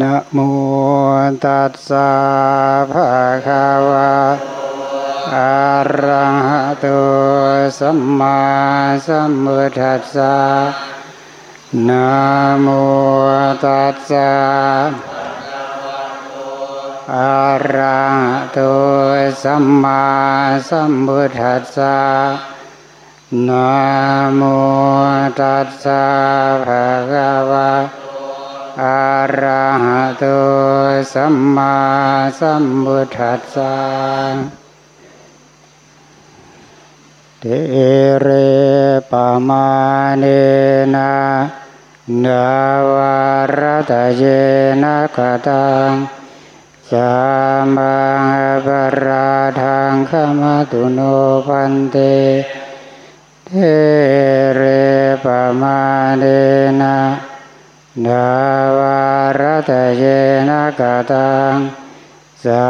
นะโมตัสสะภะคะวะอะระหะโตสัมมาสัมพุทธัสสะนะโมตัสสะอะระหะโตสัมมาสัมพุทธัสสะนะโมตัสสะภะคะวะ อะระหะโตสัมมาสัมพุทธัสสะเตเรปะมาเนนะนาวารตะเยนะกตังสัมมาปราทังขมาตุโนพันเตเทเรปะมาเนนะ นาวารตะเยนะกตังสั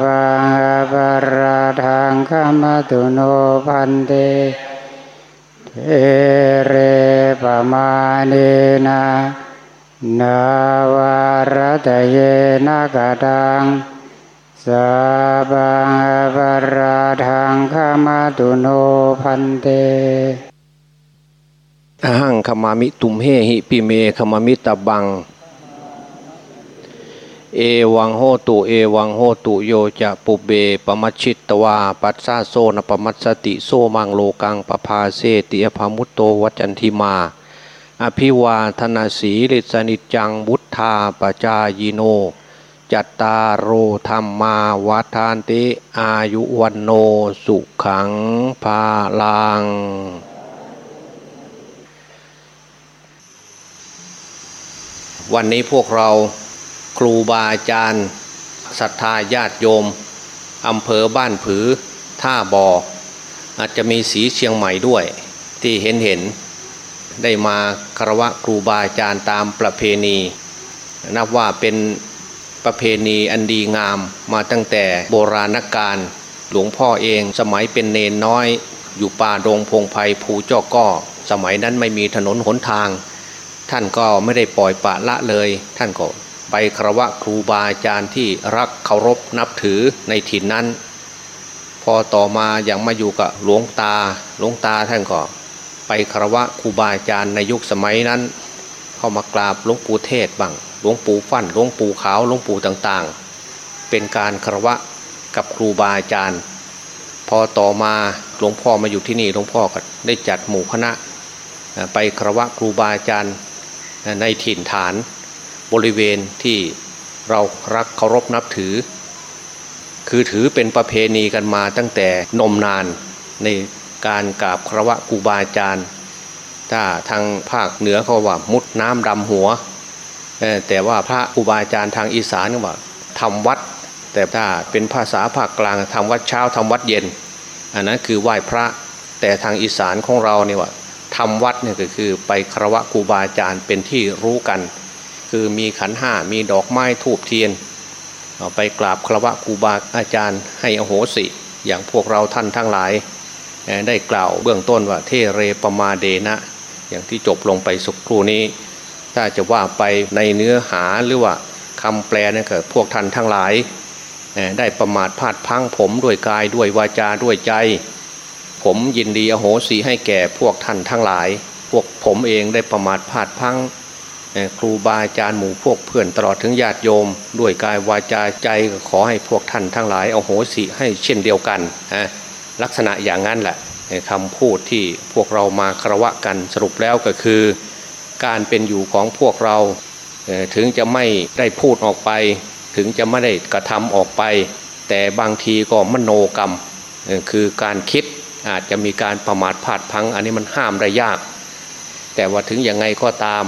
พพังปราทังขมาตุโนพันเตเทเรปะมาเนนะ นาวารตะเยนะกตังสัพพังปราทังขมาตุโนพันเต หังขมามิตุมเฮหิปิเมขมามิตะบัง เอวังโหตุเอวังโหตุโยจะปุเบปมัชชิตตวาปัสสาโซนปมัสสติโซมังโลกังปภาเสติอภามุตโตวัจันทิมา อภิวาธนาสีลิสนิจจังบุทธาปจายโน จัตตารโรธรรมาวัฏานติอายุวันโนสุขังภาลัง วันนี้พวกเราครูบาอาจารย์ศรัทธาญาติโยมอำเภอบ้านผือ ท่าบอ่ออาจจะมีสีเชียงใหม่ด้วย ที่เห็นเห็นได้มาคารวะครูบาอาจารย์ตามประเพณี นับว่าเป็นประเพณีอันดีงามมาตั้งแต่โบราณกาลหลวงพ่อเองสมัยเป็นเนนน้อย อยู่ป่าดงพงไพ่ภูเจ้าก้อสมัยนั้นไม่มีถนนหนทาง ท่านก็ไม่ได้ปล่อยปะละเลย ท่านก็ไปคารวะครูบาอาจารย์ที่รักเคารพนับถือในถิ่นนั้น พอต่อมาอย่างมาอยู่กับหลวงตาหลวงตาท่านก็ ไปคารวะครูบาอาจารย์ในยุคสมัยนั้น เข้ามากราบหลวงปู่เทศบ้างหลวงปู่ฟั่นหลวงปู่ขาวหลวงปู่ต่างๆ เป็นการคารวะกับครูบาอาจารย์ พอต่อมาหลวงพ่อมาอยู่ที่นี่หลวงพ่อก็ได้จัดหมู่คณะไปคารวะครูบาอาจารย์ ในถิ่นฐานบริเวณที่เรารักเคารพนับถือ คือถือเป็นประเพณีกันมาตั้งแต่นมนานในการกราบครวะครูบาอาจารย์ ถ้าทางภาคเหนือเขาว่ามุดน้ำดำหัว แต่ว่าพระครูบาอาจารย์ทางอีสานก็ว่าทำวัด แต่ถ้าเป็นภาษาภาคกลางทำวัดเช้าทำวัดเย็น อันนั้นคือไหว้พระแต่ทางอีสานของเราเนี่ยว่า ทำวัดเนี่ยก็คือไปครวะครูบาอาจารย์เป็นที่รู้กัน คือมีขันห้ามีดอกไม้ทูบเทียนไปกราบครวะครูบาอาจารย์ ให้อโหสิ อย่างพวกเราท่านทั้งหลาย ได้กล่าวเบื้องต้นว่าเทเรปมาเดนะ อย่างที่จบลงไปสุกครู่นี้ ถ้าจะว่าไปในเนื้อหาหรือว่าคำแปลนั่นก็พวกท่านทั้งหลาย ได้ประมาทพลาดพังผมด้วยกายด้วยวาจาด้วยใจ ผมยินดีอโหสิให้แก่พวกท่านทั้งหลาย พวกผมเองได้ประมาทพลาดพังครูบาอาจารย์หมู่พวกเพื่อนตลอดถึงญาติโยม ด้วยกายวาจาใจขอให้พวกท่านทั้งหลายอโหสิให้เช่นเดียวกันลักษณะอย่างนั้นแหละคำพูดที่พวกเรามาคารวะกันสรุปแล้วก็คือ การเป็นอยู่ของพวกเราถึงจะไม่ได้พูดออกไป ถึงจะไม่ได้กระทำออกไป แต่บางทีก็มโนกรรมคือการคิด อาจจะมีการประมาทพลาดพัง อันนี้มันห้ามได้ยาก แต่ว่าถึงยังไงก็ตาม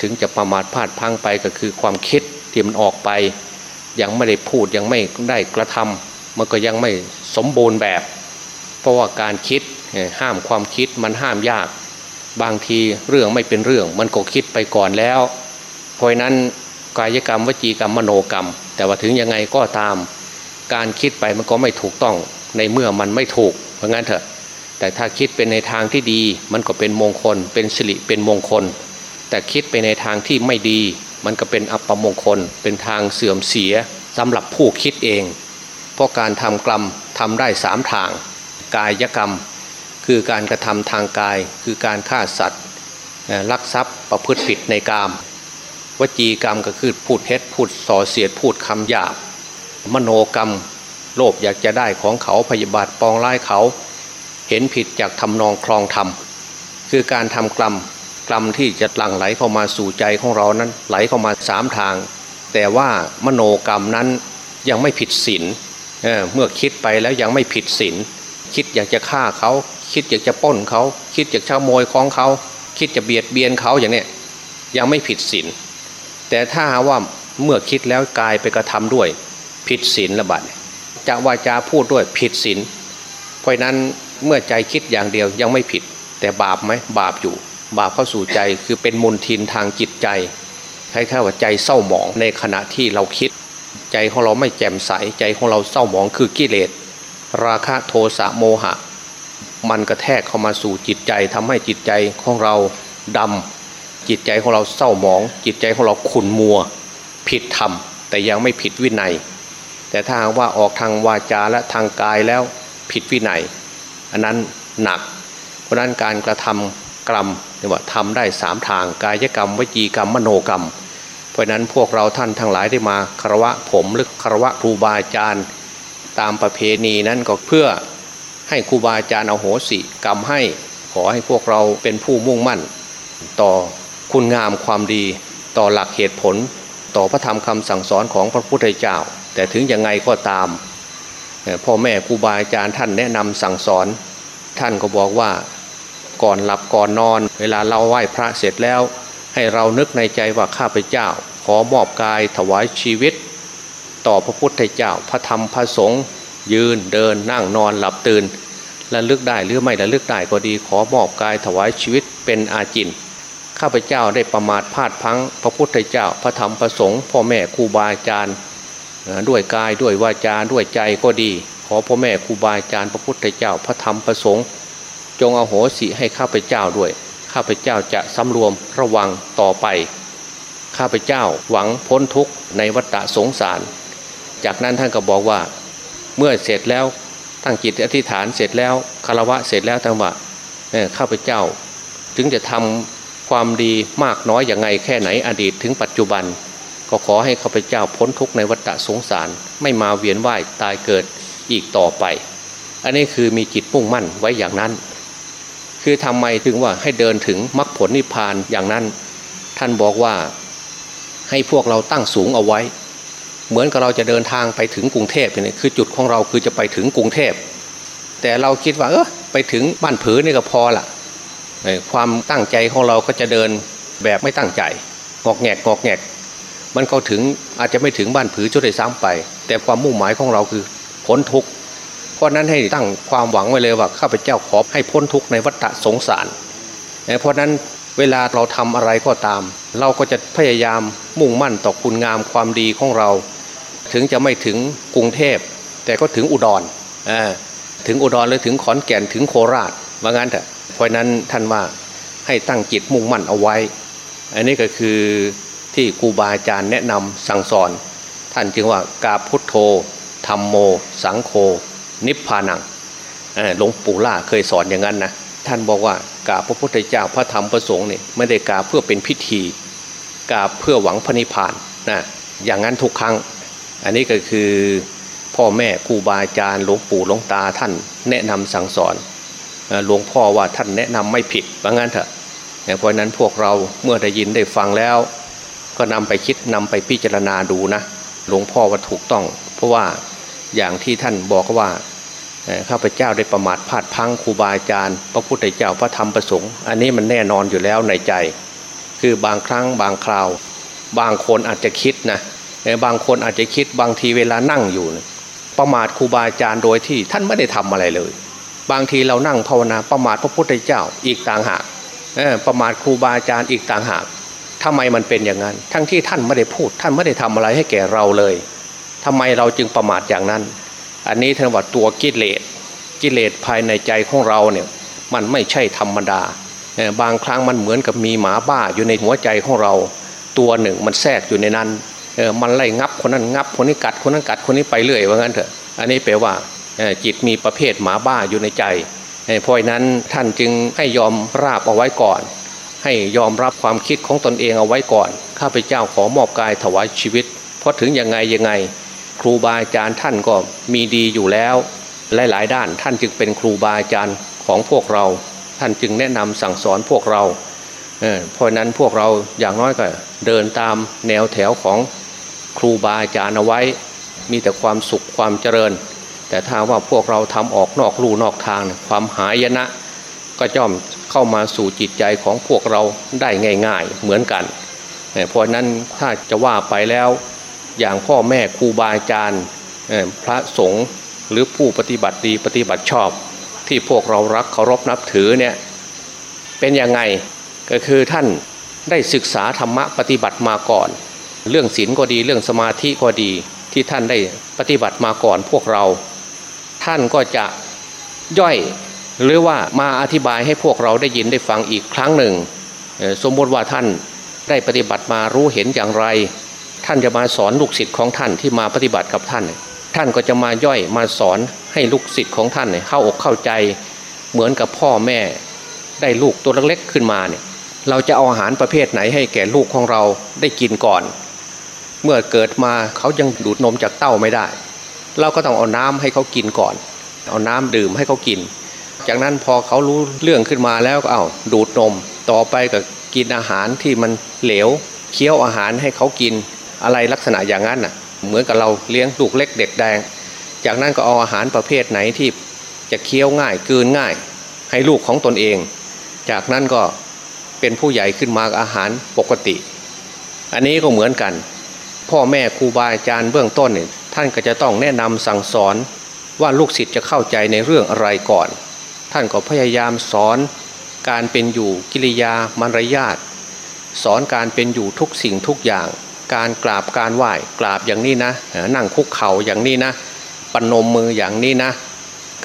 ถึงจะประมาทพลาดพังไปก็คือความคิดที่มันออกไป ยังไม่ได้พูดยังไม่ได้กระทำมันก็ยังไม่สมบูรณ์แบบ เพราะว่าการคิดห้ามความคิดมันห้ามยาก บางทีเรื่องไม่เป็นเรื่อง มันก็คิดไปก่อนแล้ว เพราะนั้นกายกรรมวจีกรรมมโนกรรม แต่ว่าถึงยังไงก็ตาม การคิดไปมันก็ไม่ถูกต้องในเมื่อมันไม่ถูก เพราะงั้นเถอะ แต่ถ้าคิดเป็นในทางที่ดี มันก็เป็นมงคล เป็นสิริเป็นมงคล แต่คิดไปในทางที่ไม่ดี มันก็เป็นอัปมงคล เป็นทางเสื่อมเสียสำหรับผู้คิดเอง เพราะการทำกรรมทำได้สามทาง กายกรรม คือการกระทำทางกาย คือการฆ่าสัตว์ลักทรัพย์ประพฤติผิดในกาม วจีกรรมก็คือพูดเท็จพูดส่อเสียดพูดคำหยาบ มโนกรรม โลภอยากจะได้ของเขาพยาบาทปองร้ายเขา เห็นผิดจากทำนองคลองธรรม คือการทำกรรมกรรมที่จะหลั่งไหลเข้ามาสู่ใจของเรานั้นไหลเข้ามาสามทาง แต่ว่ามโนกรรมนั้นยังไม่ผิดศีลเเมื่อคิดไปแล้วยังไม่ผิดศีลคิดอยากจะฆ่าเขา คิดอยากจะป้นเขา คิดอยากจะโมยของเขา คิดจะเบียดเบียนเขาอย่างนี้ยังไม่ผิดศีลแต่ถ้าว่าเมื่อคิดแล้วกายไปกระทำด้วยผิดศีลระบาดจะวาจาพูดด้วยผิดศีลเพราะนั้น เมื่อใจคิดอย่างเดียวยังไม่ผิด แต่บาปไหมบาปอยู่ บาปเข้าสู่ใจคือเป็นมลทินทางจิตใจคล้ายๆว่าใจเศร้าหมองในขณะที่เราคิด ใจของเราไม่แจ่มใสใจของเราเศร้าหมองคือกิเลสราคะโทสะโมหะ มันกระแทกเข้ามาสู่จิตใจทำให้จิตใจของเราดำจิตใจของเราเศร้าหมอง จิตใจของเราขุนมัว ผิดธรรม แต่ยังไม่ผิดวินัย แต่ถ้าว่าออกทางวาจาและทางกายแล้วผิดวินัย อันนั้นหนัก เพราะนั้นการกระทำกรรมเรียกว่าทำได้สามทางกายกรรมวิจีกรรมมโนกรรม เพราะนั้นพวกเราท่านทั้งหลายได้มาคารวะผมหรือคารวะครูบาอาจารย์ ตามประเพณีนั้นก็เพื่อให้ครูบาอาจารย์เอาโหสิกรรมให้ขอให้พวกเราเป็นผู้มุ่งมั่น ต่อคุณงามความดีต่อหลักเหตุผล ต่อพระธรรมคำสั่งสอนของพระพุทธเจ้า แต่ถึงยังไงก็ตาม พ่อแม่ครูบาอาจารย์ท่านแนะนำสั่งสอน ท่านก็บอกว่าก่อนหลับก่อนนอน เวลาเราไหว้พระเสร็จแล้ว ให้เรานึกในใจว่าข้าพเจ้า ขอมอบกายถวายชีวิต ต่อพระพุทธเจ้าพระธรรมพระสงฆ์ยืนเดินนั่งนอนหลับตื่นระลึกได้หรือไม่ระลึกได้ก็ดี ขอมอบกายถวายชีวิตเป็นอาจินข้าพเจ้าได้ประมาทพลาดพังพระพุทธเจ้า พระธรรมพระสงฆ์พ่อแม่ครูบาอาจารย์ ด้วยกายด้วยวาจาด้วยใจก็ดี ขอพ่อแม่ครูบาอาจารย์พระพุทธเจ้าพระธรรมพระสงฆ์จงอโหสิให้ข้าพเจ้าด้วย ข้าพเจ้าจะสำรวมระวังต่อไป ข้าพเจ้าหวังพ้นทุกข์ในวัฏสงสาร จากนั้นท่านก็บอกว่า เมื่อเสร็จแล้วตั้งจิตอธิษฐานเสร็จแล้วคารวะเสร็จแล้วทั้งว่าข้าพเจ้า ถึงจะทำความดีมากน้อยอย่างไงแค่ไหนอดีตถึงปัจจุบัน ก็ขอให้ข้าพเจ้าพ้นทุกข์ในวัฏสงสาร ไม่มาเวียนว่ายตายเกิดอีกต่อไป อันนี้คือมีจิตมุ่งมั่นไว้อย่างนั้น คือทำไมถึงว่าให้เดินถึงมรรคผลนิพพานอย่างนั้น ท่านบอกว่าให้พวกเราตั้งสูงเอาไว้ เหมือนกับเราจะเดินทางไปถึงกรุงเทพเนี่ยคือจุดของเราคือจะไปถึงกรุงเทพ แต่เราคิดว่าเออไปถึงบ้านผือนี่ก็พอละความตั้งใจของเราก็จะเดินแบบไม่ตั้งใจงอกแงกงอกแงก มันเขาถึงอาจจะไม่ถึงบ้านผือจุดใดซ้ำไป แต่ความมุ่งหมายของเราคือพ้นทุกข์เพราะนั้นให้ตั้งความหวังไว้เลยว่าข้าพเจ้าขอให้พ้นทุกข์ในวัฏสงสาร เพราะนั้นเวลาเราทำอะไรก็ตาม เราก็จะพยายามมุ่งมั่นต่อคุณงามความดีของเรา ถึงจะไม่ถึงกรุงเทพ แต่ก็ถึงอุดรถึงอุดรหรือถึงขอนแก่นถึงโคราชว่างั้นเถอะเพราะนั้นท่านว่าให้ตั้งจิตมุ่งมั่นเอาไว้ อันนี้ก็คือ ที่ครูบาอาจารย์แนะนำสั่งสอน ท่านจึงว่ากาพุทโธธรรมโม สังโฆนิพพานังหลวงปู่ล่าเคยสอนอย่างนั้นนะท่านบอกว่ากาพระพุทธเจ้าพระธรรมพระสงฆ์เนี่ยไม่ได้กาเพื่อเป็นพิธีกาเพื่อหวังพระนิพพานนะอย่างนั้นทุกครั้ง อันนี้ก็คือพ่อแม่ครูบาอาจารย์หลวงปู่หลวงตาท่านแนะนำสั่งสอนหลวงพ่อว่าท่านแนะนำไม่ผิดว่างั้นเถอะเพราะนั้นพวกเราเมื่อได้ยินได้ฟังแล้ว ก็นำไปคิดนำไปพิจารณาดูนะหลวงพ่อว่าถูกต้อง เพราะว่าอย่างที่ท่านบอกว่าข้าพเจ้าได้ประมาทพลาดพังครูบาอาจารย์ พระพุทธเจ้าพระธรรมประสงค์ อันนี้มันแน่นอนอยู่แล้วในใจ คือบางครั้งบางคราว บางคนอาจจะคิดนะบางคนอาจจะคิดบางทีเวลานั่งอยู่ ประมาทครูบาอาจารย์โดยที่ท่านไม่ได้ทำอะไรเลย บางทีเรานั่งภาวนาประมาทพระพุทธเจ้าอีกต่างหากประมาทครูบาอาจารย์อีกต่างหาก ทำไมมันเป็นอย่างนั้น ทั้งที่ท่านไม่ได้พูด ท่านไม่ได้ทำอะไรให้แก่เราเลยทำไมเราจึงประมาทอย่างนั้น อันนี้ท่านว่าตัวกิเลสกิเลสภายในใจของเราเนี่ยมันไม่ใช่ธรรมดา บางครั้งมันเหมือนกับมีหมาบ้าอยู่ในหัวใจของเรา ตัวหนึ่งมันแทรกอยู่ในนั้นมันไล่งับคนนั้นงับคนนี้กัดคนนั้นกัดคนนี้ไปเรื่อยว่างั้นเถอะ อันนี้แปลว่าจิตมีประเภทหมาบ้าอยู่ในใจเพราะนั้นท่านจึงให้ยอมราบเอาไว้ก่อน ให้ยอมรับความคิดของตนเองเอาไว้ก่อน ข้าพเจ้าขอมอบกายถวายชีวิต เพราะถึงยังไงยังไง ครูบาอาจารย์ท่านก็มีดีอยู่แล้วหลายๆด้านท่านจึงเป็นครูบาอาจารย์ของพวกเรา ท่านจึงแนะนำสั่งสอนพวกเราเพราะนั้นพวกเราอย่างน้อยก็เดินตามแนวแถวของครูบาอาจารย์เอาไว้ มีแต่ความสุขความเจริญ แต่ถ้าว่าพวกเราทำออกนอกลู่นอกทาง ความหายนะก็ย่อม เข้ามาสู่จิตใจของพวกเราได้ง่าย ๆ เหมือนกันเพราะนั้นถ้าจะว่าไปแล้วอย่างพ่อแม่ครูบาอาจารย์พระสงฆ์หรือผู้ปฏิบัติดีปฏิบัติชอบ ที่พวกเรารักเคารพนับถือเนี่ยเป็นยังไงก็คือท่านได้ศึกษาธรรมะปฏิบัติมาก่อน เรื่องศีลก็ดีเรื่องสมาธิก็ดีที่ท่านได้ปฏิบัติมาก่อนพวกเรา ท่านก็จะย่อย หรือว่ามาอธิบายให้พวกเราได้ยินได้ฟังอีกครั้งหนึ่ง สมมติว่าท่านได้ปฏิบัติมารู้เห็นอย่างไร ท่านจะมาสอนลูกศิษย์ของท่านที่มาปฏิบัติกับท่าน ท่านก็จะมาย่อยมาสอนให้ลูกศิษย์ของท่านเข้าอกเข้าใจ เหมือนกับพ่อแม่ได้ลูกตัวเล็กๆขึ้นมาเนี่ยเราจะเอาอาหารประเภทไหนให้แก่ลูกของเราได้กินก่อน เมื่อเกิดมาเขายังดูดนมจากเต้าไม่ได้ เราก็ต้องเอาน้ำให้เขากินก่อน เอาน้ำดื่มให้เขากิน จากนั้นพอเขารู้เรื่องขึ้นมาแล้วก็เอาดูดนม ต่อไปก็กินอาหารที่มันเหลวเคี้ยวอาหารให้เขากินอะไรลักษณะอย่างนั้นน่ะ เหมือนกับเราเลี้ยงลูกเล็กเด็กแดง จากนั้นก็เอาอาหารประเภทไหนที่จะเคี้ยวง่ายกืนง่าย ให้ลูกของตนเอง จากนั้นก็เป็นผู้ใหญ่ขึ้นมาอาหารปกติ อันนี้ก็เหมือนกัน พ่อแม่ครูบาอาจารย์เบื้องต้นเนี่ยท่านก็จะต้องแนะนำสั่งสอนว่าลูกศิษย์จะเข้าใจในเรื่องอะไรก่อน ท่านก็พยายามสอนการเป็นอยู่กิริยามารยาทสอนการเป็นอยู่ทุกสิ่งทุกอย่าง การกราบการไหว้กราบอย่างนี้นะ นั่งคุกเข่าอย่างนี้นะปนมมืออย่างนี้นะ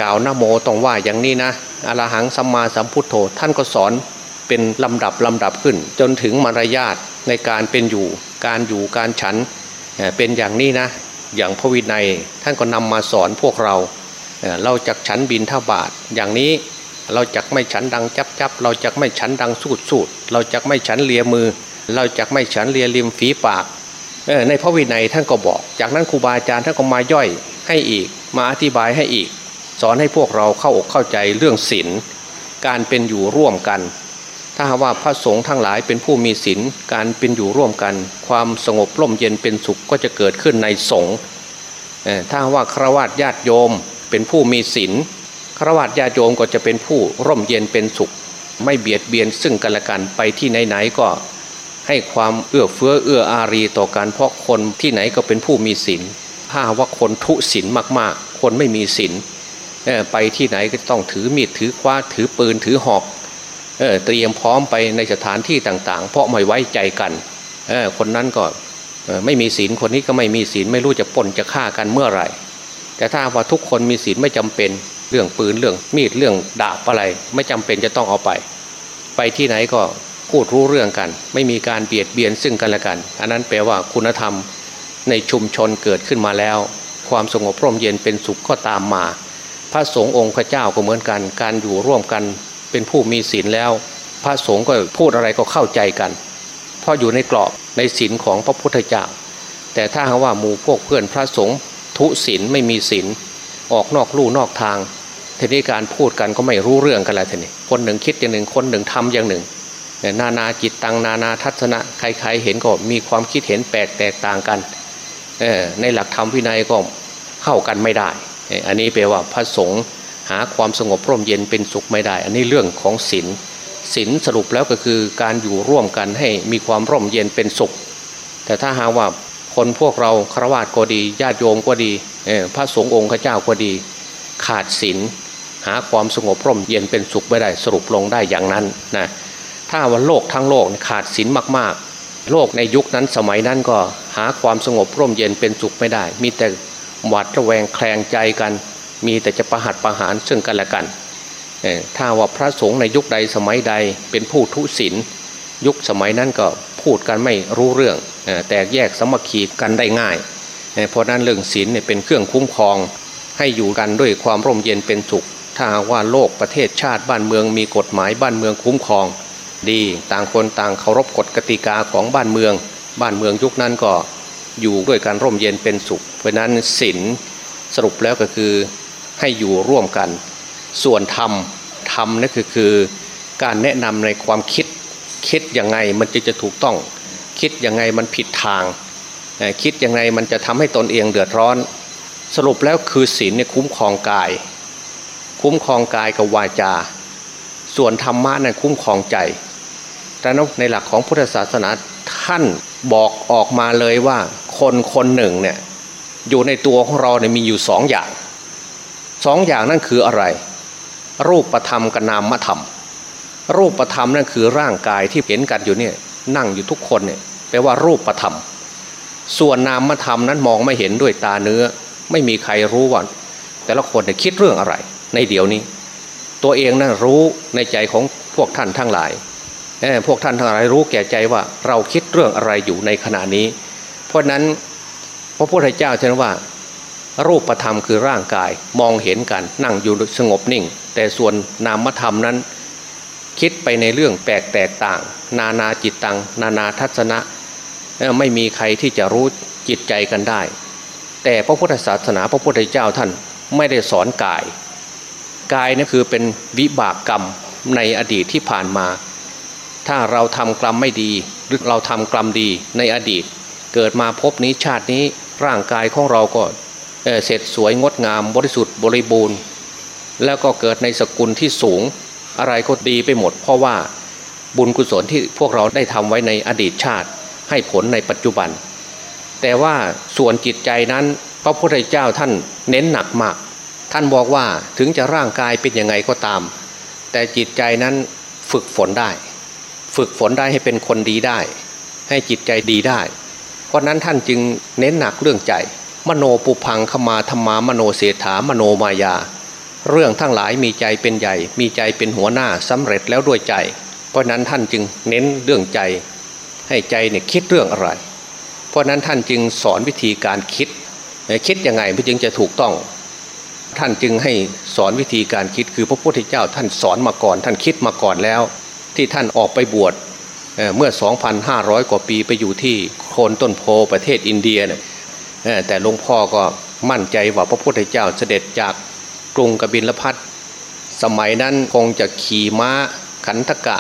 กล่าวนโมต้องไหว้อย่างนี้นะอรหังสัมมาสัมพุทโธท่านก็สอนเป็นลำดับลำดับขึ้น จนถึงมารยาทในการเป็นอยู่ การอยู่การฉันเป็นอย่างนี้นะ อย่างพระวินัยท่านก็นำมาสอนพวกเรา เราจักฉันบินท่าบาทอย่างนี้เราจักไม่ฉันดังจับจับเราจักไม่ฉันดังสูดสูดเราจักไม่ฉันเลียมือ เราจักไม่ฉันเลียริมฝีปากในพระวินัยท่านก็บอก จากนั้นครูบาอาจารย์ท่านก็มาย่อยให้อีก มาอธิบายให้อีก สอนให้พวกเราเข้าอกเข้าใจเรื่องศีลการเป็นอยู่ร่วมกัน ถ้าว่าพระสงฆ์ทั้งหลายเป็นผู้มีศีลการเป็นอยู่ร่วมกัน ความสงบร่มเย็นเป็นสุขก็จะเกิดขึ้นในสงฆ์ถ้าว่าครวญญาติโยม เป็นผู้มีศีลคราวญญาโยมก็จะเป็นผู้ร่มเย็นเป็นสุข ไม่เบียดเบียนซึ่งกันและกันไปที่ไหนๆก็ ให้ความเอื้อเฟื้อเอื้ออารีต่อกันเพราะคนที่ไหนก็เป็นผู้มีศีลถ้าว่าคนทุศีลมากๆ คนไม่มีศีลไปที่ไหนก็ต้องถือมีดถือคว้าถือปืนถือหอกเเตรียมพร้อมไปในสถานที่ต่างๆ เพราะไม่ไว้ใจกันคนนั้นก็ไม่มีศีลคนนี้ก็ไม่มีศีลไม่รู้จะปนจะฆ่ากันเมื่อไหร่ แต่ถ้าว่าทุกคนมีศีลไม่จำเป็นเรื่องปืนเรื่องมีดเรื่องดาบอะไร ไม่จำเป็นจะต้องเอาไป ไปที่ไหนก็พูดรู้เรื่องกัน ไม่มีการเบียดเบียนซึ่งกันและกัน อันนั้นแปลว่าคุณธรรมในชุมชนเกิดขึ้นมาแล้ว ความสงบร่มเย็นเป็นสุขก็ตามมา พระสงฆ์องค์พระเจ้าก็เหมือนกัน การอยู่ร่วมกันเป็นผู้มีศีลแล้ว พระสงฆ์ก็พูดอะไรก็เข้าใจกันเพราะอยู่ในกรอบในศีลของพระพุทธเจ้าแต่ถ้าหาว่าหมู่พวกเพื่อนพระสงฆ์ ทุศีลไม่มีศีลออกนอกลู่นอกทางทีนี้การพูดกันก็ไม่รู้เรื่องกันแล้วทีนี้คนหนึ่งคิดอย่างหนึ่งคนหนึ่งทำอย่างหนึ่งนานาจิตตังนานาทัศนะใครๆเห็นก็มีความคิดเห็นแปลกแตกต่างกันในหลักธรรมวินัยก็เข้ากันไม่ได้ อันนี้แปลว่าพระสงฆ์หาความสงบร่มเย็นเป็นสุขไม่ได้ อันนี้เรื่องของศีลศีลสรุปแล้วก็คือการอยู่ร่วมกันให้มีความร่มเย็นเป็นสุข แต่ถ้าหาว่า คนพวกเราครวญก็ดีญาติโยมก็ดีพระสงฆ์องค์เจ้าก็ดี ขาดศีลหาความสงบร่มเย็นเป็นสุขไม่ได้สรุปลงได้อย่างนั้นนะถ้าว่าโลกทั้งโลกขาดศีลมากๆ โลกในยุคนั้นสมัยนั้นก็หาความสงบร่มเย็นเป็นสุขไม่ได้ มีแต่หวาดระแวงแคลงใจกัน มีแต่จะประหัตประหารซึ่งกันและกันถ้าว่าพระสงฆ์ในยุคใดสมัยใดเป็นผู้ทุศีลยุคสมัยนั้นก็ พูดกันไม่รู้เรื่องแตกแยกสมัคคีกันได้ง่าย เพราะนั้นเรื่องศีลเป็นเครื่องคุ้มครอง ให้อยู่กันด้วยความร่มเย็นเป็นสุข ถ้าว่าโลกประเทศชาติบ้านเมืองมีกฎหมายบ้านเมืองคุ้มครอง ดีต่างคนต่างเคารพกฎกติกาของบ้านเมือง บ้านเมืองยุคนั้นก็อยู่ด้วยการร่มเย็นเป็นสุข เพราะนั้นศีลสรุปแล้วก็คือให้อยู่ร่วมกัน ส่วนธรรมธรรมนั่นคือคือการแนะนำในความคิด คิดยังไงมันจะจะถูกต้อง คิดยังไงมันผิดทาง คิดยังไงมันจะทำให้ตนเองเดือดร้อน สรุปแล้วคือศีลเนี่ยคุ้มครองกาย คุ้มครองกายกับวาจา ส่วนธรรมะเนั้นคุ้มครองใจแต่ในหลักของพุทธศาสนาท่านบอกออกมาเลยว่าคนคนหนึ่งเนี่ยอยู่ในตัวของเราเนี่ยมีอยู่สองอย่างสองอย่างนั่นคืออะไร รูปประธรรมกับนามธรรม รูปประธรรมนั่นคือร่างกายที่เห็นกันอยู่เนี่ยนั่งอยู่ทุกคนเนี่ยแปลว่ารูปประธรรม ส่วนนามธรรมนั้นมองไม่เห็นด้วยตาเนื้อ ไม่มีใครรู้ว่าแต่ละคนเนี่ยคิดเรื่องอะไร ในเดี๋ยวนี้ ตัวเองนั้นรู้ในใจของพวกท่านทั้งหลายพวกท่านทั้งหลายรู้แก่ใจว่าเราคิดเรื่องอะไรอยู่ในขณะนี้ เพราะนั้นพระพุทธเจ้าเช่นว่า รูปธรรมคือร่างกายมองเห็นกันนั่งอยู่สงบนิ่ง แต่ส่วนนามธรรมนั้น คิดไปในเรื่องแปลกแตกต่าง นานาจิตตัง นานาทัศนะ ไม่มีใครที่จะรู้จิตใจกันได้ แต่พระพุทธศาสนาพระพุทธเจ้าท่านไม่ได้สอนกาย กายนี่คือเป็นวิบากกรรมในอดีตที่ผ่านมา ถ้าเราทำกรรมไม่ดีหรือเราทำกรรมดีในอดีต เกิดมาพบนี้ชาตินี้ร่างกายของเราก็เสร็จสวยงดงามบริสุทธิ์บริบูรณ์ แล้วก็เกิดในสกุลที่สูง อะไรก็ดีไปหมด เพราะว่าบุญกุศลที่พวกเราได้ทำไว้ในอดีตชาติ ให้ผลในปัจจุบัน แต่ว่าส่วนจิตใจนั้นพระพุทธเจ้าท่านเน้นหนักมาก ท่านบอกว่าถึงจะร่างกายเป็นยังไงก็ตาม แต่จิตใจนั้นฝึกฝนได้ ฝึกฝนได้ให้เป็นคนดีได้ ให้จิตใจดีได้ เพราะนั้นท่านจึงเน้นหนักเรื่องใจ มโนปุพังขมาธรรมามโนเสถามโนมายา เรื่องทั้งหลายมีใจเป็นใหญ่ มีใจเป็นหัวหน้าสำเร็จแล้วด้วยใจ เพราะนั้นท่านจึงเน้นเรื่องใจ ให้ใจเนี่ยคิดเรื่องอะไร เพราะนั้นท่านจึงสอนวิธีการคิด คิดยังไงพี่จึงจะถูกต้อง ท่านจึงให้สอนวิธีการคิดคือพระพุทธเจ้าท่านสอนมาก่อน ท่านคิดมาก่อนแล้ว ที่ท่านออกไปบวชเมื่อ 2,500 กว่าปีไปอยู่ที่โคนต้นโพประเทศอินเดียเนี่ยแต่หลวงพ่อก็มั่นใจว่าพระพุทธเจ้าเสด็จจาก รุงกบิลพัทสมัยนั้นคงจะขี่ม้าขันธกะ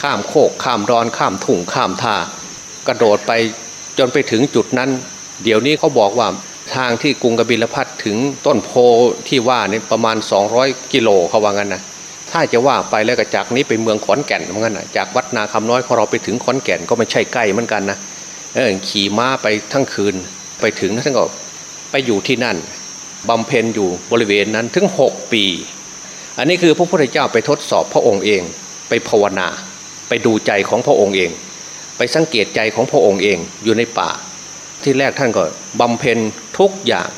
ข้ามโคกข้ามดอนข้ามทุ่งข้ามท่ากระโดดไปจนไปถึงจุดนั้น เดี๋ยวนี้เขาบอกว่าทางที่กรุงกบิลพัทถึงต้นโพที่ว่านี่ประมาณ 200 กิโลเขาว่างั้นนะถ้าจะว่าไปแล้วก็จากนี้ไปเมืองขอนแก่นเหมือนกันนะจากวัดนาคำน้อยของเราไปถึงขอนแก่นก็ไม่ใช่ใกล้เหมือนกันนะเออขี่ม้าไปทั้งคืนไปถึงท่านก็ไปอยู่ที่นั่น บำเพ็ญอยู่บริเวณนั้นถึงหกปี อันนี้คือพระพุทธเจ้าไปทดสอบพระองค์เอง ไปภาวนา ไปดูใจของพระองค์เอง ไปสังเกตใจของพระองค์เองอยู่ในป่า ที่แรกท่านก็บำเพ็ญทุกอย่าง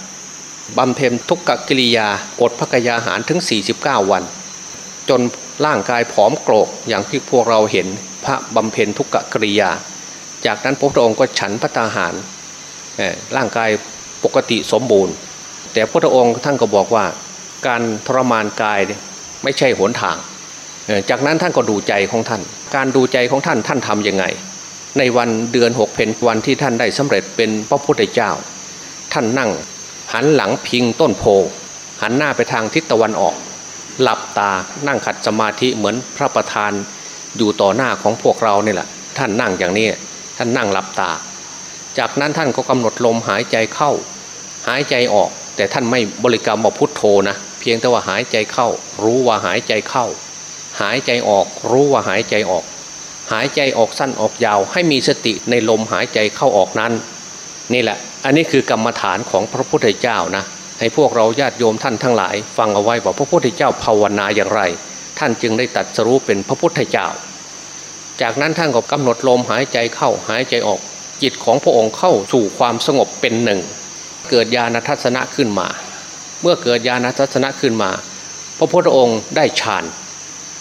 บำเพ็ญทุกกกิริยาอดพระกยาหารถึง 49 วัน จนร่างกายผอมโกรกอย่างที่พวกเราเห็นพระบำเพ็ญทุกกกิริยา จากนั้นพระองค์ก็ฉันพระตาหารร่างกายปกติสมบูรณ์ แต่พระองค์ท่านก็บอกว่าการทรมานกายไม่ใช่หนทาง จากนั้นท่านก็ดูใจของท่าน การดูใจของท่านท่านทำยังไง ในวันเดือนหกเพนวันที่ท่านได้สำเร็จเป็นพระพุทธเจ้า ท่านนั่งหันหลังพิงต้นโพหันหน้าไปทางทิศตะวันออก หลับตานั่งขัดสมาธิเหมือนพระประธานอยู่ต่อหน้าของพวกเราเนี่ยแหละท่านนั่งอย่างนี้ท่านนั่งหลับตา จากนั้นท่านก็กำหนดลมหายใจเข้า หายใจออก แต่ท่านไม่บริกรรมบอกพุทโธนะเพียงแต่ว่าหายใจเข้า รู้ว่าหายใจเข้า หายใจออก รู้ว่าหายใจออก หายใจออกสั้นออกยาว ให้มีสติในลมหายใจเข้าออกนั้น นี่แหละ อันนี้คือกรรมฐานของพระพุทธเจ้านะให้พวกเราญาติโยมท่านทั้งหลาย ฟังเอาไว้ว่าพระพุทธเจ้าภาวนาอย่างไร ท่านจึงได้ตัดสรู้เป็นพระพุทธเจ้า จากนั้นท่านก็กำหนดลมหายใจเข้าหายใจออกจิตของพระองค์เข้าสู่ความสงบเป็นหนึ่ง เกิดญาณทัศนะขึ้นมา เมื่อเกิดญาณทัศนะขึ้นมา พระพุทธองค์ได้ฌาน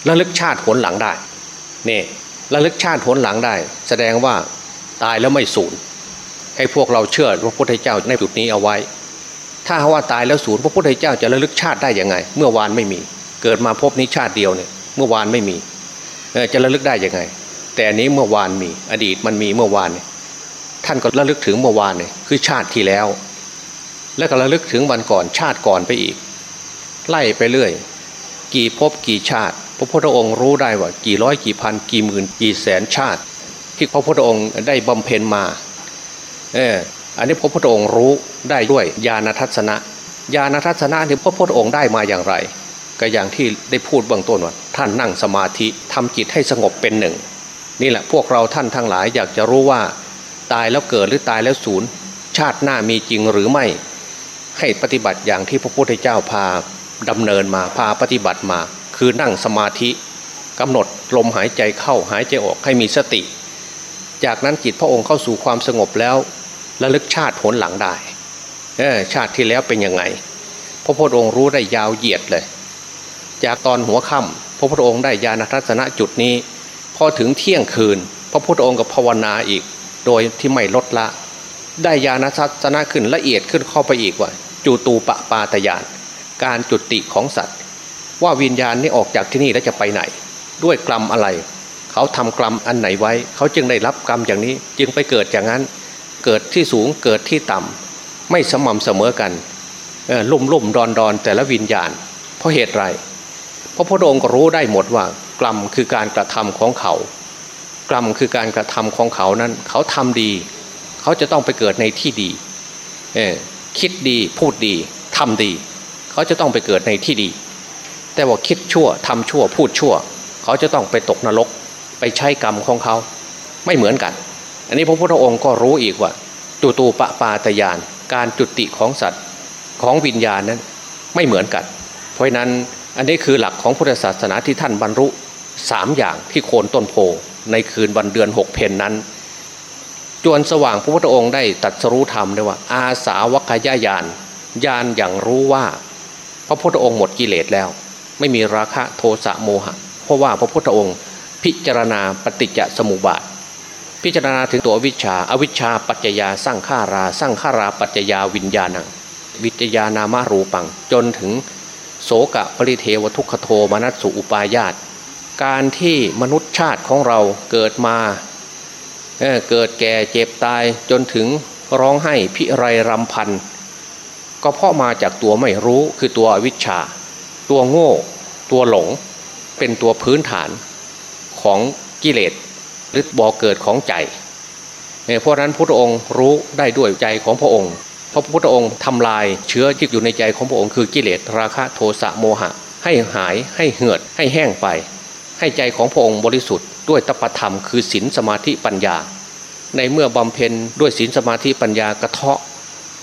ระลึกชาติผลหลังได้นี่ระลึกชาติผลหลังได้ แสดงว่าตายแล้วไม่สูญให้พวกเราเชื่อพระพุทธเจ้าในจุดนี้เอาไว้ ถ้าว่าตายแล้วสูญพระพุทธเจ้าจะระลึกชาติได้ยังไง เมื่อวานไม่มี เกิดมาพบนี้ชาติเดียวเนี่ยเมื่อวานไม่มีจะระลึกได้ยังไง แต่อันนี้เมื่อวานมีอดีตมันมีเมื่อวาน ท่านก็ระลึกถึงเมื่อวานเนี่ยคือชาติที่แล้ว แล้วก็ระลึกถึงวันก่อนชาติก่อนไปอีก ไล่ไปเรื่อย กี่ภพกี่ชาติ พระพุทธองค์รู้ได้ว่ากี่ร้อยกี่พันกี่หมื่นกี่แสนชาติ ที่พระพุทธองค์ได้บำเพ็ญมาเอออันนี้พระพุทธองค์รู้ได้ด้วยญาณทัศนะญาณทัศนะที่พระพุทธองค์ได้มาอย่างไร ก็อย่างที่ได้พูดเบื้องต้นว่าท่านนั่งสมาธิทำจิตให้สงบเป็นหนึ่ง นี่แหละพวกเราท่านทั้งหลายอยากจะรู้ว่า ตายแล้วเกิดหรือตายแล้วสูญชาติหน้ามีจริงหรือไม่ ให้ปฏิบัติอย่างที่พระพุทธเจ้าพาดำเนินมาพาปฏิบัติมา คือนั่งสมาธิกำหนดลมหายใจเข้าหายใจออกให้มีสติ จากนั้นจิตพระองค์เข้าสู่ความสงบแล้วระลึกชาติผลหลังได้ชาติที่แล้วเป็นยังไง พระพุทธองค์รู้ได้ยาวเหยียดเลย จากตอนหัวค่ำพระพุทธองค์ได้ญาณทัศนะจุดนี้ พอถึงเที่ยงคืน พระพุทธองค์กับภาวนาอีก โดยที่ไม่ลดละ ได้ญาณทัศนะขึ้นละเอียดขึ้นเข้าไปอีกว่า จูตูปะปาตยาน การจุติของสัตว์ ว่าวิญญาณนี้ออกจากที่นี่แล้วจะไปไหน ด้วยกรรมอะไร เขาทำกรรมอันไหนไว้ เขาจึงได้รับกรรมอย่างนี้ จึงไปเกิดอย่างนั้น เกิดที่สูงเกิดที่ต่ำไม่สม่ำเสมอกันลุ่มลุ่มดอนดอนแต่ละวิญญาณ เพราะเหตุไรเพราะพุทธองค์ก็รู้ได้หมดว่ากรรมคือการกระทำของเขา กรรมคือการกระทำของเขานั้น เขาทำดี เขาจะต้องไปเกิดในที่ดี คิดดีพูดดีทำดี เขาจะต้องไปเกิดในที่ดี แต่ว่าคิดชั่วทำชั่วพูดชั่ว เขาจะต้องไปตกนรก ไปใช้กรรมของเขา ไม่เหมือนกัน อันนี้พระพุทธองค์ก็รู้อีกว่าตูตูปะปาตยาน การจุติของสัตว์ของวิญญาณนั้นไม่เหมือนกัน เพราะนั้นอันนี้คือหลักของพุทธศาสนาที่ท่านบรรลุสามอย่างที่โคนต้นโพในคืนวันเดือนหกเพนนั้น วนสว่างพระพุทธองค์ได้ตัดสรู้ธรรมได้ว่า อาสาวกยายานญาณอย่างรู้ว่า พระพุทธองค์หมดกิเลสแล้ว ไม่มีราคะโทสะโมหะ เพราะว่าพระพุทธองค์พิจารณาปฏิจจสมุปบาท พิจารณาถึงตัววิชาอวิชาปัจจยาสร้างข้าราสร้างข้าราปัจจยาวิญญาณังวิจยานามารูปัง จนถึงโสกะปริเทวทุกขโทมนัสสุอุปายาตการที่มนุษย์ชาติของเราเกิดมา เเกิดแก่เจ็บตายจนถึงร้องไห้พิไรรำพัน ก็เพราะมาจากตัวไม่รู้คือตัววิชา ตัวโง่ ตัวหลง เป็นตัวพื้นฐานของกิเลสหรือบ่อเกิดของใจเพราะนั้นพระองค์รู้ได้ด้วยใจของพระองค์เพระพุทธองค์ทำลายเชื้อที่อยู่ในใจของพระองค์คือกิเลสราคะโทสะโมหะ ให้หายให้เหือดให้แห้งไป ให้ใจของพระองค์บริสุทธิ์ ด้วยตปธรรมคือศีลสมาธิปัญญา ในเมื่อบำเพ็ญด้วยศีลสมาธิปัญญากระเทาะ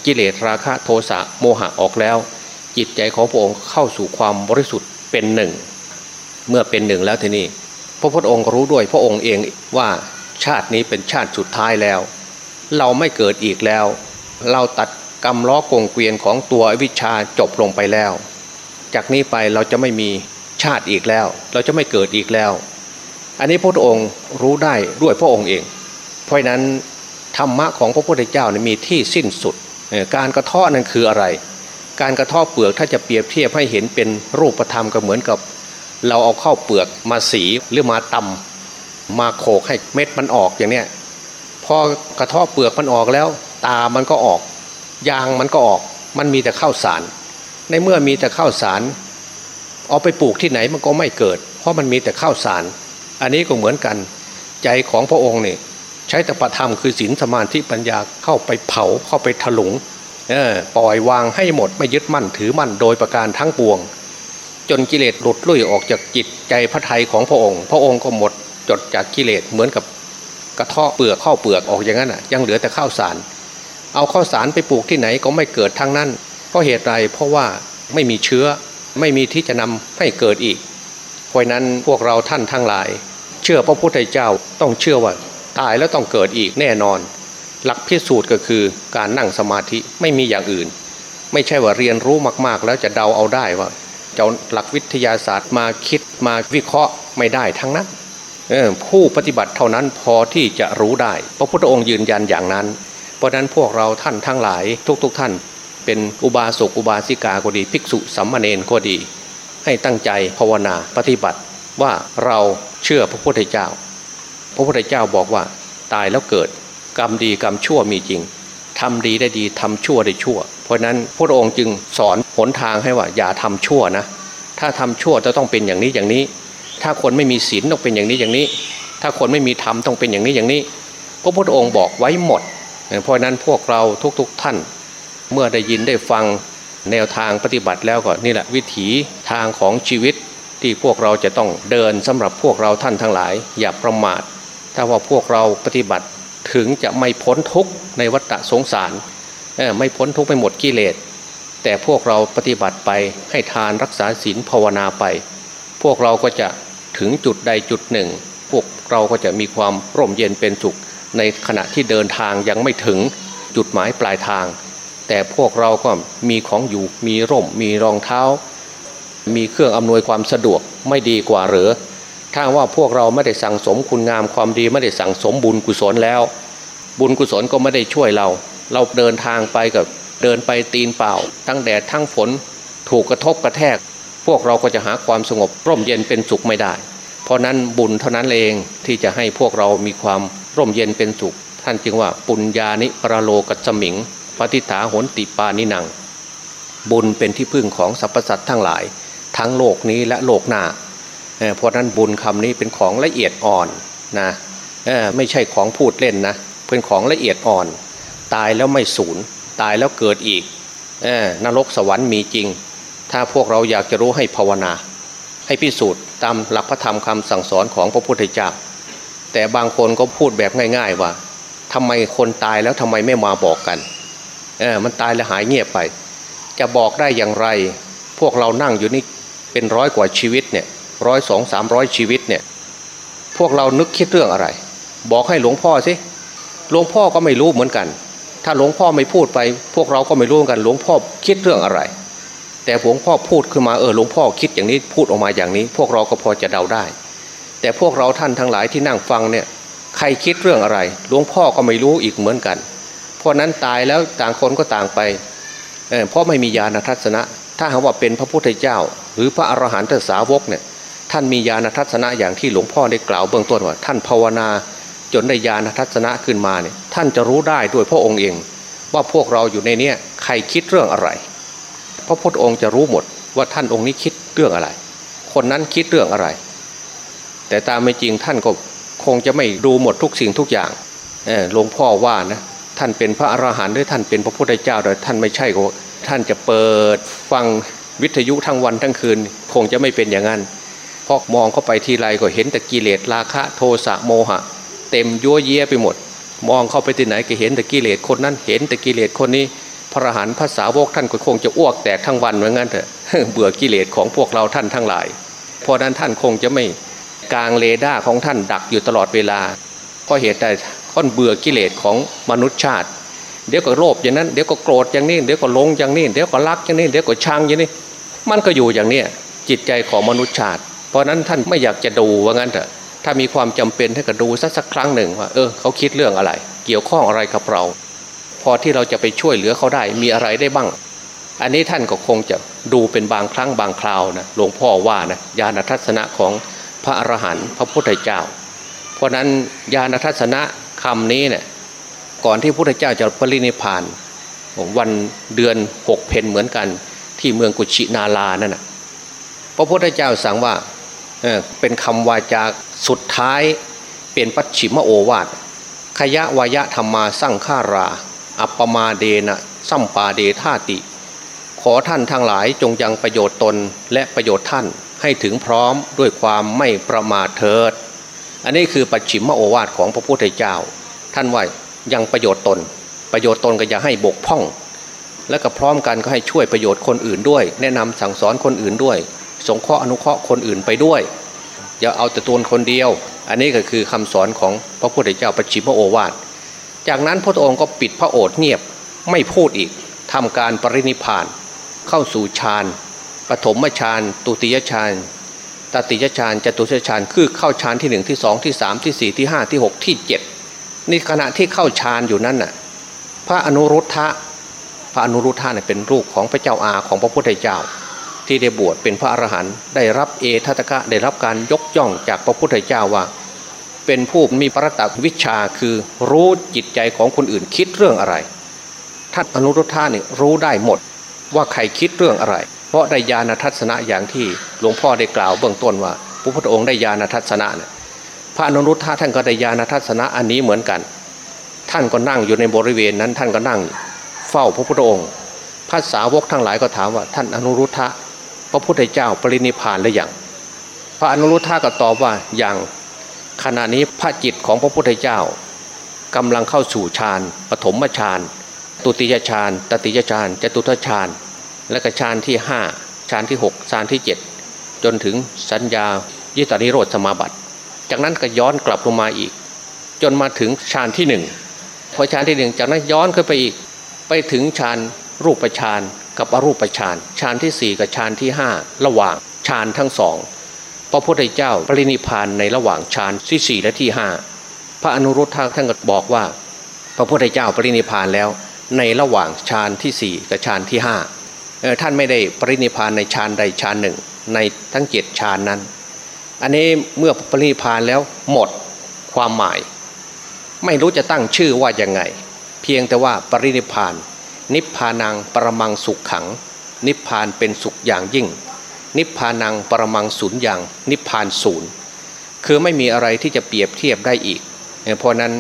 กิเลสราคะโทสะโมหะออกแล้ว จิตใจของพระองค์เข้าสู่ความบริสุทธิ์เป็นหนึ่ง เมื่อเป็นหนึ่งแล้วทีนี้พระพุทธองค์รู้ด้วยพระองค์เองว่าชาตินี้เป็นชาติสุดท้ายแล้ว เราไม่เกิดอีกแล้ว เราตัดกรรมล้อกงเกวียนของตัววิชาจบลงไปแล้ว จากนี้ไปเราจะไม่มีชาติอีกแล้ว เราจะไม่เกิดอีกแล้ว อันนี้พระองค์รู้ได้ด้วยพระองค์เอง เพราะนั้นธรรมะของพระพุทธเจ้ามีที่สิ้นสุด การกระท้อนั้นคืออะไร การกระท้อเปลือกถ้าจะเปรียบเทียบให้เห็นเป็นรูปธรรมก็เหมือนกับ เราเอาข้าวเปลือกมาสีหรือมาตำมาโขกให้เม็ดมันออกอย่างเนี้ยพอกระท้อเปลือกมันออกแล้ว ตามันก็ออก ยางมันก็ออก มันมีแต่ข้าวสาร ในเมื่อมีแต่ข้าวสาร เอาไปปลูกที่ไหนมันก็ไม่เกิด เพราะมันมีแต่ข้าวสาร อันนี้ก็เหมือนกันใจของพระองค์เนี่ยใช้แต่ประธรรมคือศีลสมาธิปัญญาเข้าไปเผาเข้าไปถลุงปล่อยวางให้หมดไม่ยึดมั่นถือมั่นโดยประการทั้งปวง จนกิเลสหลุดลุ่ยออกจากจิตใจพระไทยของพระองค์ พระองค์ก็หมดจดจากกิเลสเหมือนกับกระเทาะเปลือกข้าวเปลือกออกอย่างนั้นอะยังเหลือแต่ข้าวสาร เอาข้าวสารไปปลูกที่ไหนก็ไม่เกิดทั้งนั้นเพราะเหตุไรเพราะว่าไม่มีเชื้อไม่มีที่จะนำให้เกิดอีกเพราะนั้นพวกเราท่านทั้งหลาย เชื่อพระพุทธเจ้าต้องเชื่อว่าตายแล้วต้องเกิดอีกแน่นอน หลักพิสูจน์ก็คือการนั่งสมาธิไม่มีอย่างอื่น ไม่ใช่ว่าเรียนรู้มากๆ แล้วจะเดาเอาได้ว่าจะหลักวิทยาศาสตร์มาคิดมาวิเคราะห์ไม่ได้ทั้งนั้นผู้ปฏิบัติเท่านั้นพอที่จะรู้ได้ พระพุทธองค์ยืนยันอย่างนั้น เพราะนั้นพวกเราท่านทั้งหลายทุกๆทท่าน เป็นอุบาสกอุบาสิกาก็ดี ภิกษุสัมมาเนนก็ดี ให้ตั้งใจภาวนาปฏิบัติ ว่าเราเชื่อพระพุทธเจ้า พระพุทธเจ้าบอกว่าตายแล้วเกิด กรรมดีกรรมชั่วมีจริงทำดีได้ดีทำชั่วได้ชั่ว เพราะนั้นพระองค์จึงสอนหนทางให้ว่าอย่าทำชั่วนะ ถ้าทำชั่วจะต้องเป็นอย่างนี้อย่างนี้ ถ้าคนไม่มีศีลต้องเป็นอย่างนี้อย่างนี้ ถ้าคนไม่มีธรรมต้องเป็นอย่างนี้อย่างนี้ พระพุทธองค์บอกไว้หมด เพราะนั้นพวกเราทุกๆทท่าน เมื่อได้ยินได้ฟังแนวทางปฏิบัติแล้วก็นี่แหละวิถีทางของชีวิต ที่พวกเราจะต้องเดินสำหรับพวกเราท่านทั้งหลาย อย่าประมาท ถ้าว่าพวกเราปฏิบัติถึงจะไม่พ้นทุกข์ในวัฏสงสารไม่พ้นทุกข์ไม่หมดกิเลส แต่พวกเราปฏิบัติไปให้ทานรักษาศีลภาวนาไป พวกเราก็จะถึงจุดใดจุดหนึ่ง พวกเราก็จะมีความร่มเย็นเป็นสุข ในขณะที่เดินทางยังไม่ถึงจุดหมายปลายทาง แต่พวกเราก็มีของอยู่มีร่มมีรองเท้า มีเครื่องอำนวยความสะดวกไม่ดีกว่าหรือถ้าว่าพวกเราไม่ได้สั่งสมคุณงามความดีไม่ได้สั่งสมบุญกุศลแล้ว บุญกุศลก็ไม่ได้ช่วยเรา เราเดินทางไปกับเดินไปตีนเปล่า ทั้งแดดทั้งฝนถูกกระทบกระแทก พวกเราก็จะหาความสงบร่มเย็นเป็นสุขไม่ได้ เพราะนั้นบุญเท่านั้นเองที่จะให้พวกเรามีความร่มเย็นเป็นสุข ท่านจึงว่าปุญญานิปรโลกัสมิงปฏิฐาหนติปานิหนัง บุญเป็นที่พึ่งของสรรพสัตว์ทั้งหลาย ทั้งโลกนี้และโลกหน้าเพราะนั้นบุญคำนี้เป็นของละเอียดอ่อนนะไม่ใช่ของพูดเล่นนะเป็นของละเอียดอ่อน ตายแล้วไม่สูญตายแล้วเกิดอีกนรกสวรรค์มีจริง ถ้าพวกเราอยากจะรู้ให้ภาวนา ให้พิสูจน์ตามหลักพระธรรมคำสั่งสอนของพระพุทธเจ้าแต่บางคนก็พูดแบบง่าย ๆว่าทำไมคนตายแล้วทำไมไม่มาบอกกันเออมันตายแล้วหายเงียบไป จะบอกได้อย่างไร พวกเรานั่งอยู่นี่ เป็นร้อยกว่าชีวิตเนี่ยร้อยสองสามร้อยชีวิตเนี่ยพวกเรานึกคิดเรื่องอะไร บอกให้หลวงพ่อสิหลวงพ่อก็ไม่รู้เหมือนกัน ถ้าหลวงพ่อไม่พูดไป พวกเราก็ไม่รู้กันหลวงพ่อคิดเรื่องอะไร แต่หลวงพ่อพูดขึ้นมาเออหลวงพ่อคิดอย่างนี้พูดออกมาอย่างนี้ พวกเราก็พอจะเดาได้ แต่พวกเราท่านทั้งหลายที่นั่งฟังเนี่ยใครคิดเรื่องอะไรหลวงพ่อก็ไม่รู้อีกเหมือนกัน เพราะนั้นตายแล้วต่างคนก็ต่างไปเเพราะไม่มีญาณทัศนะ ถ้าหากว่าเป็นพระพุทธเจ้า หรือพระอรหันตสาวกเนี่ยท่านมีญาณทัศนะอย่างที่หลวงพ่อได้กล่าวเบื้องต้นว่า ท่านภาวนาจนได้ญาณทัศนะขึ้นมาเนี่ยท่านจะรู้ได้ด้วยพระองค์เอง ว่าพวกเราอยู่ในเนี้ยใครคิดเรื่องอะไร พระพุทธองค์จะรู้หมดว่าท่านองค์นี้คิดเรื่องอะไร คนนั้นคิดเรื่องอะไร แต่ตามไม่จริงท่านก็คงจะไม่ดูหมดทุกสิ่งทุกอย่างหลวงพ่อว่านะท่านเป็นพระอรหันต์หรือท่านเป็นพระพุทธเจ้าโดยท่านไม่ใช่ก็ท่านจะเปิดฟัง วิทยุทั้งวันทั้งคืน คงจะไม่เป็นอย่างนั้นพอมองเข้าไปทีไรก็เห็นแต่กิเลสราคะโทสะโมหะ เต็มยั่วเยี่ยไปหมด มองเข้าไปที่ไหนก็เห็นแต่กิเลสคนนั้นเห็นแต่กิเลสคนนี้ พระหันภาษาวกท่านก็คงจะอ้วกแตกทั้งวันเหมือนกันเถอะเบื่อกิเลสของพวกเราท่านทั้งหลายเพราะนั้นท่านคงจะไม่กลางเลด้าของท่านดักอยู่ตลอดเวลาเพราะเหตุใดท่านเบื่อกิเลสของมนุษย์ชาติ เดี๋ยวก็โลภอย่างนั้นเดี๋ยวก็โกรธอย่างนี้เดี๋ยวก็หลงอย่างนี้เดี๋ยวก็รักอย่างนี้เดี๋ยวก็ชังอย่างนี้ มันก็อยู่อย่างนี้จิตใจของมนุษย์ชาติ เพราะนั้นท่านไม่อยากจะดูว่างั้นเถอะถ้ามีความจำเป็นท่านก็ดูสักสักครั้งหนึ่งว่าเออเขาคิดเรื่องอะไร เกี่ยวข้องอะไรกับเรา พอที่เราจะไปช่วยเหลือเขาได้มีอะไรได้บ้าง อันนี้ท่านก็คงจะดูเป็นบางครั้งบางคราวนะหลวงพ่อว่านะญาณทัศนะของพระอรหันต์พระพุทธเจ้า เพราะนั้นญาณทัศนะคำนี้เนี่ย ก่อนที่พระพุทธเจ้าจะปรินิพานวันเดือนหกเพนเหมือนกัน ที่เมืองกุชินาลานั่นนะพระพุทธเจ้าสั่งว่าเป็นคำวาจาสุดท้ายเป็นปัจฉิมโอวาทขยะวายะธรรมาสั่งฆารา อัปปมาเดนะสัมปาเดธาติ ขอท่านทั้งหลายจงยังประโยชน์ตนและประโยชน์ท่านให้ถึงพร้อมด้วยความไม่ประมาทเถิด อันนี้คือปัจฉิมโอวาทของพระพุทธเจ้า ท่านว่า ยังประโยชน์ตน ประโยชน์ตนก็อย่าให้บกพร่อง และก็พร้อมกันก็ให้ช่วยประโยชน์คนอื่นด้วย แนะนำสั่งสอนคนอื่นด้วย สงเคราะห์อนุเคราะห์คนอื่นไปด้วยอย่าเอาแต่ตัวคนเดียว อันนี้ก็คือคำสอนของพระพุทธเจ้าปชิมโอวาทจากนั้นพระองค์ก็ปิดพระโอษฐ์เงียบไม่พูดอีกทำการปรินิพาน เข้าสู่ฌานปฐมฌานตุติยฌานตติยฌานจตุชฌานคือเข้าฌานที่หนึ่งที่สองที่สามที่สี่ที่ห้าที่หกที่เจ็ด นี่ขณะที่เข้าฌานอยู่นั้นน่ะพระอนุรุทธะพระอนุรุทธะเนี่ยเป็นลูกของพระเจ้าอาของพระพุทธเจ้า ที่ได้บวชเป็นพระอรหันต์ได้รับเอทัตกะได้รับการยกย่องจากพระพุทธเจ้าว่า เป็นผู้มีปรตวิชาคือรู้จิตใจของคนอื่นคิดเรื่องอะไรท่านอนุรุทธะเนี่ยรู้ได้หมดว่าใครคิดเรื่องอะไร เพราะได้ญาณทัศนะอย่างที่หลวงพ่อได้กล่าวเบื้องต้นว่าพระพุทธองค์ได้ญาณทัศนะเนี่ย พระอนุรุทธะท่านก็ได้ญาณทัศนะอันนี้เหมือนกัน ท่านก็นั่งอยู่ในบริเวณนั้น ท่านก็นั่งเฝ้าพระพุทธองค์ พระสาวกทั้งหลายก็ถามว่า ท่านอนุรุทธะพระพุทธเจ้าปรินิพานหรือยังพระอนุรุทธะก็ตอบว่าอยังขณะนี้พระจิตของพระพุทธเจ้ากำลังเข้าสู่ฌานปฐมฌานตุติยฌานตติยฌานจตุทฌานและก็ฌานที่ห้าฌานที่หกฌานที่เจ็ดจนถึงสัญญายิตานิโรธสมาบัติ จากนั้นก็ย้อนกลับลงมาอีก จนมาถึงฌานที่หนึ่งพอฌานที่หนึ่งจากนั้นย้อนขึ้นไปอีก ไปถึงฌานรูปฌานกับอรูปฌานฌานที่สี่กับฌานที่ห้าระหว่างฌานทั้งสองพระพุทธเจ้าปรินิพานในระหว่างฌานที่สี่และที่ห้าพระอนุรุทธะท่านก็บอกว่า พระพุทธเจ้าปรินิพานแล้วในระหว่างฌานที่สี่กับฌานที่ห้าท่านไม่ได้ปรินิพานในฌานใดฌานหนึ่ง ในทั้งเจ็ดฌานนั้น อันนี้เมื่อปรินิพานแล้วหมดความหมาย ไม่รู้จะตั้งชื่อว่ายังไง เพียงแต่ว่าปรินิพาน นิพพานังปรมังสุขขัง นิพพานเป็นสุขอย่างยิ่ง นิพพานังปรมังศูนย์อย่าง นิพพานศูนย์คือไม่มีอะไรที่จะเปรียบเทียบได้อีก เพราะนั้น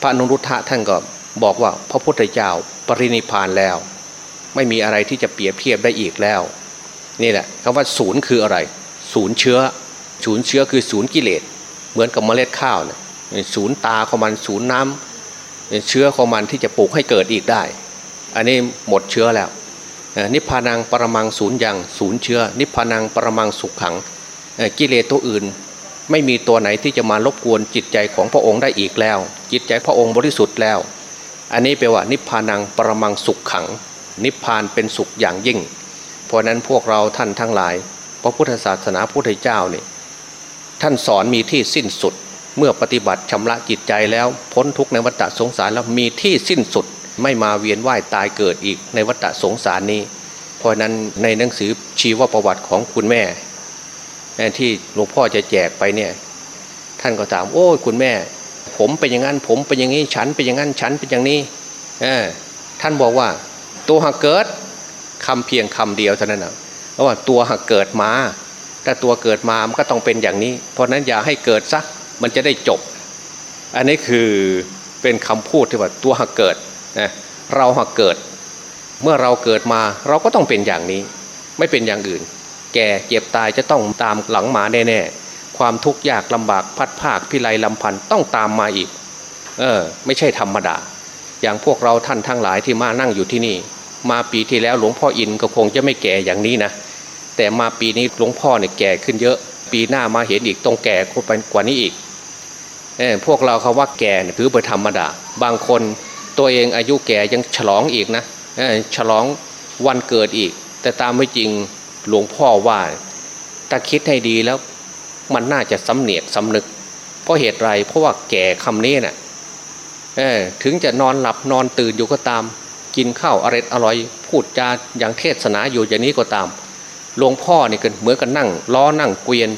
พระนุรุทธะท่านก็บอกว่าพระพุทธเจ้าปรินิพานแล้ว ไม่มีอะไรที่จะเปรียบเทียบได้อีกแล้ว นี่แหละคำว่าศูนย์คืออะไร ศูนย์เชื้อ ศูนย์เชื้อคือศูนย์กิเลสเหมือนกับเมล็ดข้าวเนี่ยศูนย์ตาของมันศูนย์น้ำเชื้อของมันที่จะปลูกให้เกิดอีกได้ อันนี้หมดเชื้อแล้ว นิพพานังปรมังศูนย์ยังศูนย์เชื้อ นิพพานังปรมังสุขขังกิเลสตัวอื่น ไม่มีตัวไหนที่จะมารบกวนจิตใจของพระองค์ได้อีกแล้ว จิตใจพระองค์บริสุทธิ์แล้ว อันนี้แปลว่านิพพานังปรมังสุขขัง นิพพานเป็นสุขอย่างยิ่ง เพราะนั้นพวกเราท่านทั้งหลาย พระพุทธศาสนาพุทธเจ้านี่ ท่านสอนมีที่สิ้นสุด เมื่อปฏิบัติชำระจิตใจแล้วพ้นทุกในวัฏสงสารแล้วมีที่สิ้นสุด ไม่มาเวียนว่ายตายเกิดอีกในวัฏสงสารนี้ เพราะนั้นในหนังสือชีวประวัติของคุณแม่ที่หลวงพ่อจะแจกไปเนี่ยท่านก็ถามโอ้คุณแม่ ผมเป็นอย่างนั้นผมเป็นอย่างนี้ฉันเป็นอย่างนั้นฉันเป็นอย่างนี้ท่านบอกว่า ตัวหักเกิดคำเพียงคำเดียวเท่านั้นนะเพราะว่าตัวหักเกิดมา ถ้าตัวเกิดมามันก็ต้องเป็นอย่างนี้ เพราะนั้นอย่าให้เกิดซะมันจะได้จบ อันนี้คือเป็นคำพูดที่ว่าตัวหักเกิดนะเราหักเกิด เมื่อเราเกิดมาเราก็ต้องเป็นอย่างนี้ ไม่เป็นอย่างอื่น แก่เจ็บตายจะต้องตามหลังมาแน่ๆความทุกข์ยากลำบากพัดภาคพิไรลำพันธ์ต้องตามมาอีก เออ ไม่ใช่ธรรมดา อย่างพวกเราท่านทั้งหลายที่มานั่งอยู่ที่นี่ มาปีที่แล้วหลวงพ่ออินก็คงจะไม่แก่อย่างนี้นะ แต่มาปีนี้หลวงพ่อเนี่ยแก่ขึ้นเยอะ ปีหน้ามาเห็นอีกต้องแก่กว่านี้อีกพวกเราเขาว่าแก่ถือเป็นธรรมดา บางคนตัวเองอายุแก่ยังฉลองอีกนะฉลองวันเกิดอีก แต่ตามไม่จริงหลวงพ่อว่าถ้าคิดให้ดีแล้วมันน่าจะสำเนียกสำนึก เพราะเหตุไรเพราะว่าแก่คำนี้นะ่ะถึงจะนอนหลับนอนตื่นอยู่ก็ตาม กินข้าวอร่อยอร่อย พูดจาอย่างเทศนาอยู่อย่างนี้ก็ตาม หลวงพ่อนี่ก็เหมือนกับนั่งล้อนั่งเกวียน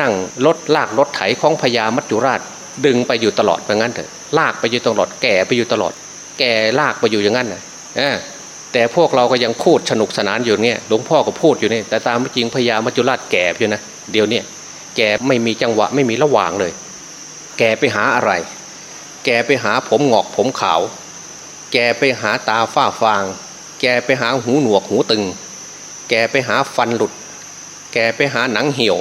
นั่งรถลากรถไถของพญามัจจุราช ดึงไปอยู่ตลอดแบบนั้นเถอะลากไปอยู่ตลอดแก่ไปอยู่ตลอด แก่ลากไปอยู่อย่างนั้นนะแต่พวกเราก็ยังพูดสนุกสนานอยู่เนี่ยหลวงพ่อก็พูดอยู่นี่แต่ตามจริงพญามัจจุราชแก่อยู่นะเดี๋ยวนี้แก่ไม่มีจังหวะไม่มีระหว่างเลย แก่ไปหาอะไร แก่ไปหาผมหงอกผมขาว แก่ไปหาตาฝ้าฟาง แก่ไปหาหูหนวกหูตึง แก่ไปหาฟันหลุด แก่ไปหาหนังเหี่ยว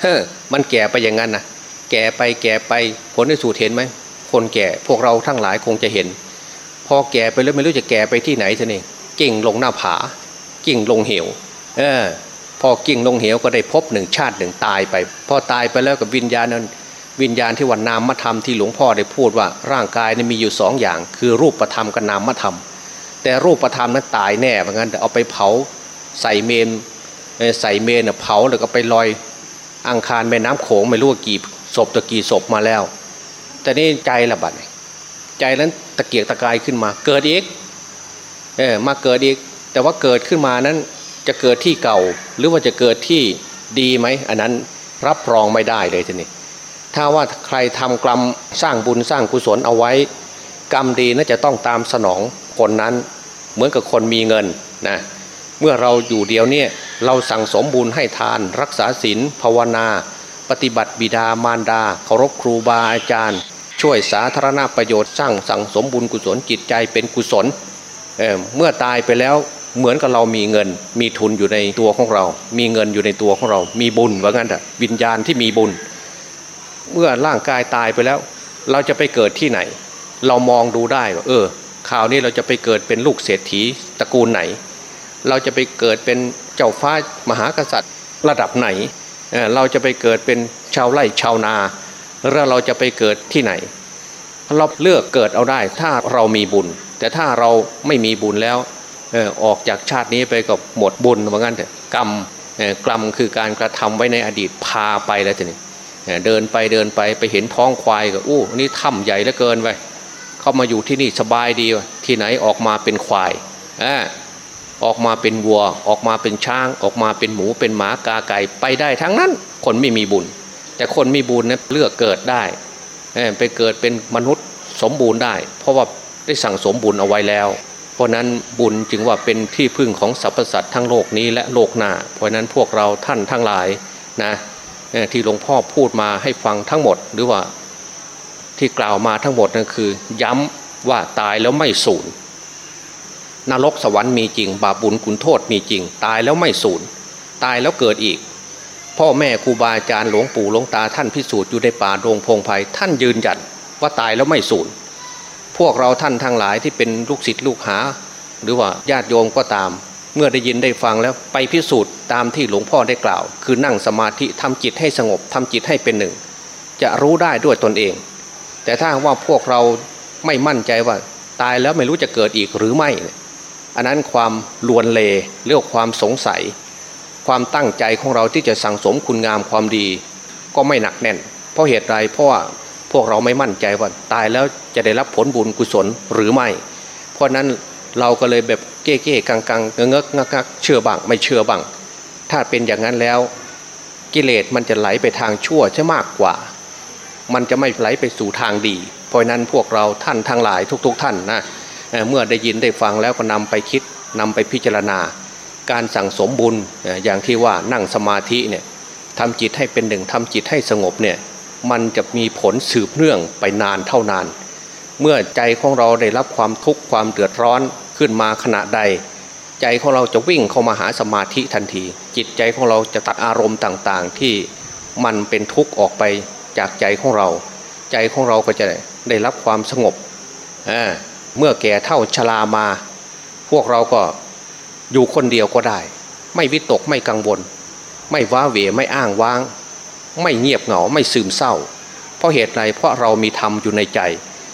เฮ้มันแก่ไปอย่างนั้นนะแก่ไปแก่ไปผลที่สูตรเห็นไหมคนแก่พวกเราทั้งหลายคงจะเห็น พอแก่ไปแล้วไม่รู้จะแก่ไปที่ไหนท่านี่กิ่งลงหน้าผา กิ่งลงเหวเออพอกิ่งลงเหวก็ได้พบหนึ่งชาติหนึ่งตายไป พอตายไปแล้วกับวิญญาณนั้นวิญญาณที่วันนามธรรมที่หลวงพ่อได้พูดว่าร่างกายนี่มีอยู่สองอย่าง คือรูปประธรรมกับนามธรรม แต่รูปประธรรมนั้นตายแน่เหมือนกันแต่เอาไปเผา ใส่เมนใส่เมนเผาแล้วก็ไปลอยอังคารแม่น้ำโขงไม่รู้ว่ากี่ศพตะกี่ศพมาแล้ว แต่นี่ใจละบัดใจนั้นตะเกียกตะกายขึ้นมา เกิดอีกเออมาเกิดอีก แต่ว่าเกิดขึ้นมานั้นจะเกิดที่เก่าหรือว่าจะเกิดที่ดีไหมอันนั้นรับรองไม่ได้เลยทีนี้ถ้าว่าใครทำกรรมสร้างบุญสร้างกุศลเอาไว้ กรรมดีน่าจะต้องตามสนองคนนั้นเหมือนกับคนมีเงินนะ เมื่อเราอยู่เดียวเนี่ยเราสั่งสมบุญให้ทาน รักษาศีลภาวนา ปฏิบัติบิดามารดาเคารพครูบาอาจารย์ ช่วยสาธารณประโยชน์สร้างสั่งสมบุญกุศลจิตใจเป็นกุศลเเมื่อตายไปแล้วเหมือนกับเรามีเงิน มีทุนอยู่ในตัวของเรา มีเงินอยู่ในตัวของเรา มีบุญว่างั้นเถอะวิญญาณที่มีบุญ เมื่อร่างกายตายไปแล้ว เราจะไปเกิดที่ไหน เรามองดูได้ว่าเออข่าวนี้เราจะไปเกิดเป็นลูกเศรษฐีตระกูลไหน เราจะไปเกิดเป็นเจ้าฟ้ามหากษัตริย์ระดับไหน เราจะไปเกิดเป็นชาวไร่ชาวนาแล้วเราจะไปเกิดที่ไหน เราเลือกเกิดเอาได้ ถ้าเรามีบุญ แต่ถ้าเราไม่มีบุญแล้วออกจากชาตินี้ไปกับหมดบุญเหมือนกันเถอะกรรมกรรมคือการกระทำไว้ในอดีตพาไปแล้วทีนี้เดินไปเดินไปไปเห็นท้องควายก็อู้นี่ถ้ำใหญ่เหลือเกินไปเข้ามาอยู่ที่นี่สบายดีที่ไหนออกมาเป็นควายอ ออกมาเป็นวัว ออกมาเป็นช้าง ออกมาเป็นหมูเป็นหมากาไก่ไปได้ทั้งนั้น คนไม่มีบุญ แต่คนมีบุญนี่ยเลือกเกิดได้ไปเกิดเป็นมนุษย์สมบูรณ์ได้ เพราะว่าได้สั่งสมบุญเอาไว้แล้ว เพราะนั้นบุญจึงว่าเป็นที่พึ่งของสรรพสัตว์ทั้งโลกนี้และโลกหน้า เพราะนั้นพวกเราท่านทั้งหลายนะที่หลวงพ่อพูดมาให้ฟังทั้งหมด หรือว่าที่กล่าวมาทั้งหมดนั่นคือ ย้ำว่าตายแล้วไม่สูญ นรกสวรรค์มีจริง บาปบุญคุณโทษมีจริง ตายแล้วไม่สูญตายแล้วเกิดอีก พ่อแม่ครูบาอาจารย์หลวงปู่หลวงตาท่านพิสูจน์อยู่ในป่าโรงพงไพ่ท่านยืนยันว่าตายแล้วไม่สูญพวกเราท่านทั้งหลายที่เป็นลูกศิษย์ลูกหา หรือว่าญาติโยมก็ตาม เมื่อได้ยินได้ฟังแล้วไปพิสูจน์ตามที่หลวงพ่อได้กล่าว คือนั่งสมาธิทำจิตให้สงบทำจิตให้เป็นหนึ่ง จะรู้ได้ด้วยตนเอง แต่ถ้าว่าพวกเราไม่มั่นใจว่าตายแล้วไม่รู้จะเกิดอีกหรือไม่ อันนั้นความลวนเลเรียกความสงสัย ความตั้งใจของเราที่จะสั่งสมคุณงามความดี ก็ไม่หนักแน่น เพราะเหตุไรเพราะว่าพวกเราไม่มั่นใจว่าตายแล้วจะได้รับผลบุญกุศลหรือไม่ เพราะนั้นเราก็เลยแบบเก้เก้กังกังเงงกงักเชื่อบังไม่เชื่อบังถ้าเป็นอย่างนั้นแล้ว กิเลสมันจะไหลไปทางชั่วใช่มากกว่า มันจะไม่ไหลไปสู่ทางดี เพราะนั้นพวกเราท่านทั้งหลายทุก ๆ ท่านนะ เมื่อได้ยินได้ฟังแล้วก็นำไปคิดนำไปพิจารณา การสั่งสมบุญอย่างที่ว่านั่งสมาธิเนี่ยทำจิตให้เป็นหนึ่งทำจิตให้สงบเนี่ยมันจะมีผลสืบเนื่องไปนานเท่านาน เมื่อใจของเราได้รับความทุกข์ความเดือดร้อนขึ้นมาขณะใด ใจของเราจะวิ่งเข้ามาหาสมาธิทันที จิตใจของเราจะตัดอารมณ์ต่างๆ ที่มันเป็นทุกข์ออกไปจากใจของเรา ใจของเราก็จะได้รับความสงบ เมื่อแก่เท่าชรามา พวกเราก็อยู่คนเดียวก็ได้ ไม่วิตกไม่กังวล ไม่ว้าเหวไม่อ้างว้าง ไม่เงียบเหงาไม่ซึมเศร้า เพราะเหตุไรเพราะเรามีธรรมอยู่ในใจ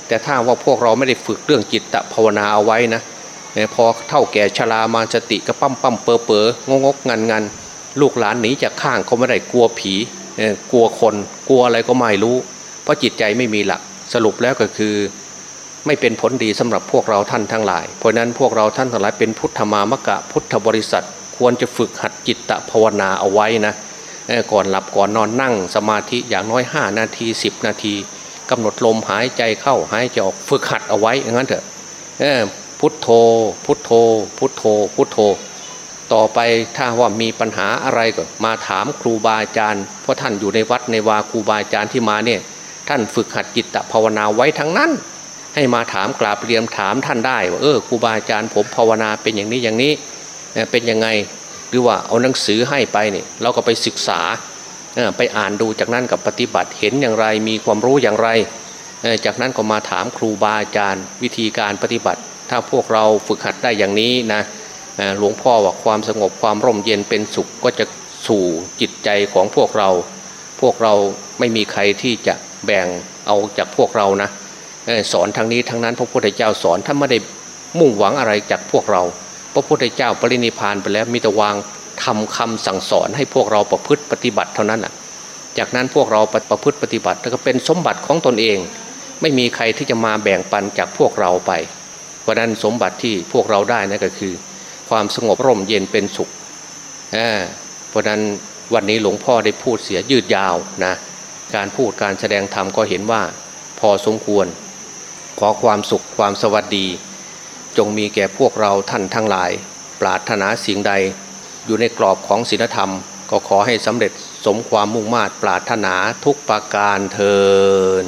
แต่ถ้าว่าพวกเราไม่ได้ฝึกเรื่องจิตตภาวนาเอาไว้นะพอเท่าแก่ชรามาสติก็ปั้มปั้มเปอเปองงกงันงันลูกหลานหนีจากข้างเขาไม่ได้กลัวผีกลัวคน กลัวอะไรก็ไม่รู้ เพราะจิตใจไม่มีหลักสรุปแล้วก็คือ ไม่เป็นผลดีสำหรับพวกเราท่านทั้งหลาย เพราะนั้นพวกเราท่านทั้งหลายเป็นพุทธมามะกะพุทธบริษัท ควรจะฝึกหัดจิตตภาวนาเอาไว้นะก่อนหลับก่อนนอนนั่งสมาธิอย่างน้อย 5 นาที 10 นาทีกำหนดลมหายใจเข้าหายใจออกฝึกหัดเอาไว้อย่างนั้นเถอะพุทโธ พุทโธ พุทโธ พุทโธ ต่อไปถ้าว่ามีปัญหาอะไรก็มาถามครูบาอาจารย์ เพราะท่านอยู่ในวัดในวาครูบาอาจารย์ที่มาเนี่ยท่านฝึกหัดจิตตภาวนาไว้ทั้งนั้น ให้มาถามกราบเรียมถามท่านได้ว่าเออครูบาอาจารย์ผมภาวนาเป็นอย่างนี้อย่างนี้เป็นยังไงหรือว่าเอาหนังสือให้ไปเนี่ยเราก็ไปศึกษาไปอ่านดูจากนั้นกับปฏิบัติเห็นอย่างไรมีความรู้อย่างไร จากนั้นก็มาถามครูบาอาจารย์ วิธีการปฏิบัติ ถ้าพวกเราฝึกหัดได้อย่างนี้นะหลวงพ่อว่าความสงบความร่มเย็นเป็นสุขก็จะสู่จิตใจของพวกเรา พวกเราไม่มีใครที่จะแบ่งเอาจากพวกเรานะ สอนทางนี้ทางนั้นพระพุทธเจ้าสอนท่านไม่ได้มุ่งหวังอะไรจากพวกเรา พระพุทธเจ้าปรินิพานไปแล้วมีแต่วางทำคำสั่งสอนให้พวกเราประพฤติปฏิบัติเท่านั้นแหะจากนั้นพวกเราประพฤติปฏิบัติแล้วก็เป็นสมบัติของตนเอง ไม่มีใครที่จะมาแบ่งปันจากพวกเราไปเพราะนั้นสมบัติที่พวกเราได้นั่นก็คือ ความสงบร่มเย็นเป็นสุขเพราะนั้นวันนี้หลวงพ่อได้พูดเสียยืดยาวนะการพูดการแสดงธรรมก็เห็นว่าพอสมควร ขอความสุขความสวัสดี จงมีแก่พวกเราท่านทั้งหลาย ปรารถนาสิ่งใด อยู่ในกรอบของศีลธรรม ก็ขอให้สำเร็จสมความมุ่งมา่ปรารถนาทุกประการเทิน